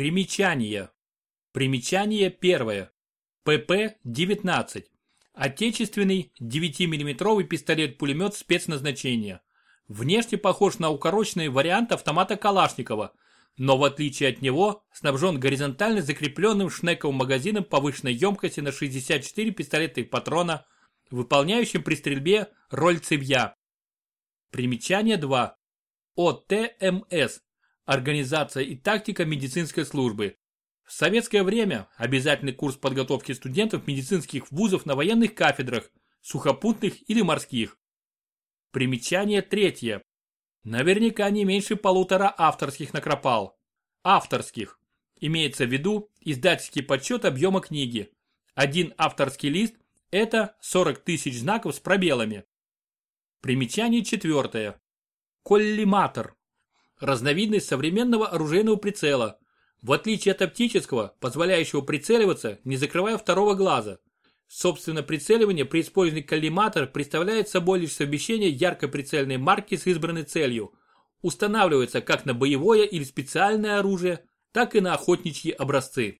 Примечание. Примечание первое. ПП-19. Отечественный 9-мм пистолет-пулемет спецназначения. Внешне похож на укороченный вариант автомата Калашникова, но в отличие от него снабжен горизонтально закрепленным шнековым магазином повышенной емкости на 64 пистолетных патрона, выполняющим при стрельбе роль цевья. Примечание 2. ОТМС. Организация и тактика медицинской службы. В советское время обязательный курс подготовки студентов медицинских вузов на военных кафедрах, сухопутных или морских. Примечание третье. Наверняка не меньше полутора авторских накропал. Авторских. Имеется в виду издательский подсчет объема книги. Один авторский лист – это 40 тысяч знаков с пробелами. Примечание четвертое. Коллиматор. Разновидность современного оружейного прицела. В отличие от оптического, позволяющего прицеливаться, не закрывая второго глаза. Собственно, прицеливание при использовании коллиматора представляет собой лишь совмещение яркой прицельной марки с избранной целью. Устанавливается как на боевое или специальное оружие, так и на охотничьи образцы.